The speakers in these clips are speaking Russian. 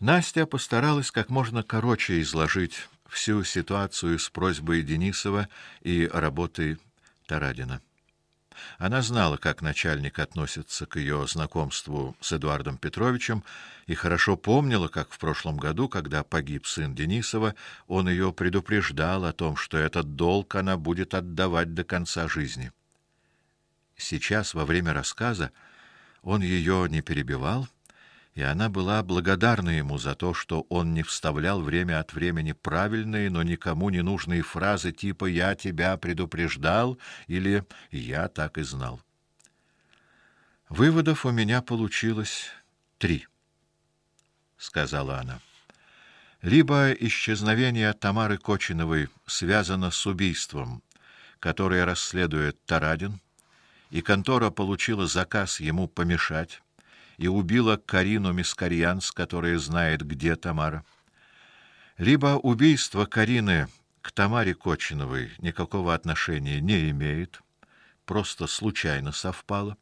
Настя постаралась как можно короче изложить всю ситуацию с просьбой Денисова и работой Тарадина. Она знала, как начальник относится к ее знакомству с Эдуардом Петровичем, и хорошо помнила, как в прошлом году, когда погиб сын Денисова, он ее предупреждал о том, что этот долг она будет отдавать до конца жизни. Сейчас, во время рассказа, он ее не перебивал, и она была благодарна ему за то, что он не вставлял время от времени правильные, но никому не нужные фразы типа я тебя предупреждал или я так и знал. Выводов у меня получилось три, сказала она. Либо исчезновение Тамары Кочиновой связано с убийством, которое расследует Тарадин, и контора получила заказ ему помешать и убила Карину Мискарьянс, которая знает, где Тамара. Либо убийство Карины к Тамаре Кочиновой никакого отношения не имеет, просто случайно совпало,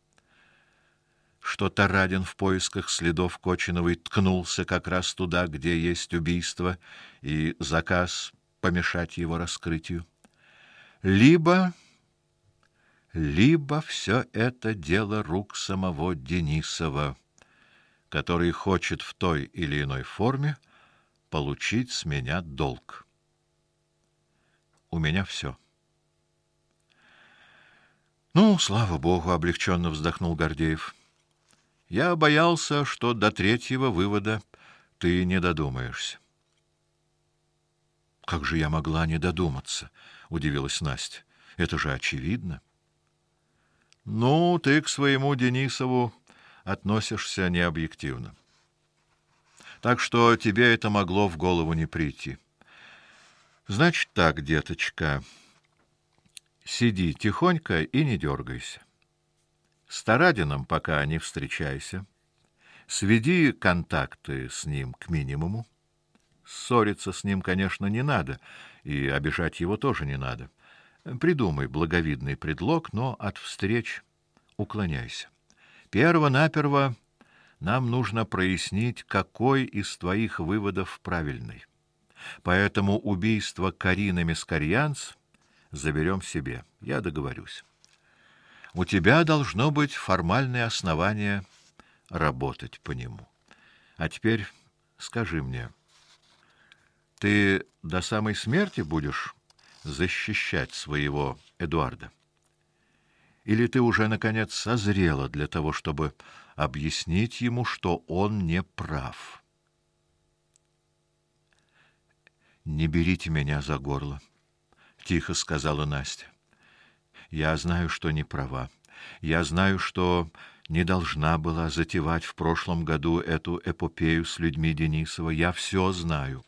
что Тарадин в поисках следов Кочиновой ткнулся как раз туда, где есть убийство, и заказ помешать его раскрытию. Либо либо все это дело рук самого Денисова который хочет в той или иной форме получить с меня долг. У меня все. Ну, слава богу, облегченно вздохнул Гордеев. Я боялся, что до третьего вывода ты не додумаешься. Как же я могла не додуматься, удивилась Настя. Это же очевидно. Ну, ты к своему Денисову относишься необъективно. Так что тебе это могло в голову не прийти. Значит так, деточка, сиди тихонько и не дергайся. С Тарадином пока не встречайся. Сведи контакты с ним к минимуму. Ссориться с ним, конечно, не надо, и обижать его тоже не надо. Придумай благовидный предлог, но от встреч уклоняйся. Перво-наперво нам нужно прояснить, какой из твоих выводов правильный. Поэтому убийство Карины Мискарьянц заберем себе. Я договорюсь. У тебя должно быть формальное основание работать по нему. А теперь скажи мне, ты до самой смерти будешь защищать своего Эдуарда? Или ты уже наконец созрела для того, чтобы объяснить ему, что он не прав? Не берите меня за горло, тихо сказала Настя. Я знаю, что не права. Я знаю, что не должна была затевать в прошлом году эту эпопею с людьми Денисова. Я все знаю.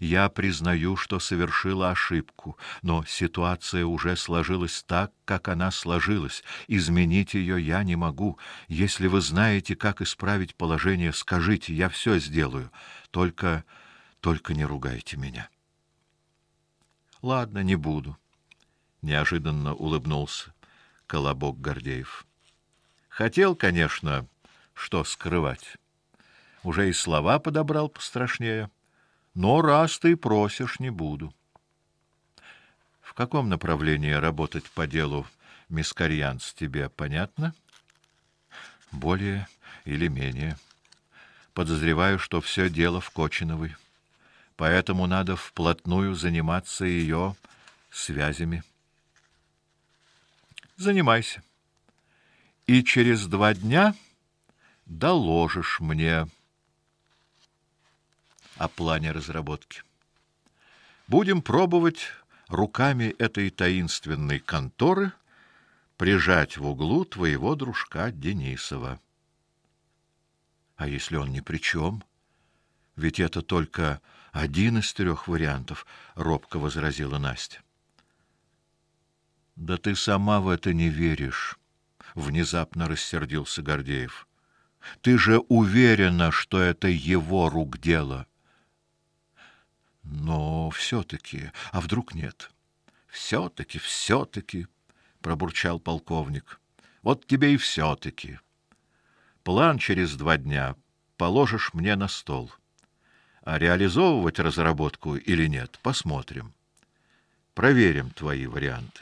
Я признаю, что совершила ошибку, но ситуация уже сложилась так, как она сложилась. Изменить ее я не могу. Если вы знаете, как исправить положение, скажите, я все сделаю. Только только не ругайте меня. Ладно, не буду. Неожиданно улыбнулся Колобок Гордеев. Хотел, конечно, что скрывать. Уже и слова подобрал пострашнее. Но раз ты просишь, не буду. В каком направлении работать по делу Мискарьянс тебе понятно? Более или менее. Подозреваю, что все дело в Кочиновой. Поэтому надо вплотную заниматься ее связями. Занимайся. И через два дня доложишь мне о плане разработки. Будем пробовать руками этой таинственной конторы прижать в углу твоего дружка Денисова. А если он ни при чем? Ведь это только один из трех вариантов, робко возразила Настя. Да ты сама в это не веришь, внезапно рассердился Гордеев. Ты же уверена, что это его рук дело. Но все таки а вдруг нет? все таки все таки пробурчал полковник. Вот тебе и все таки План через два дня положишь мне на стол. А реализовывать разработку или нет, посмотрим. Проверим твои варианты.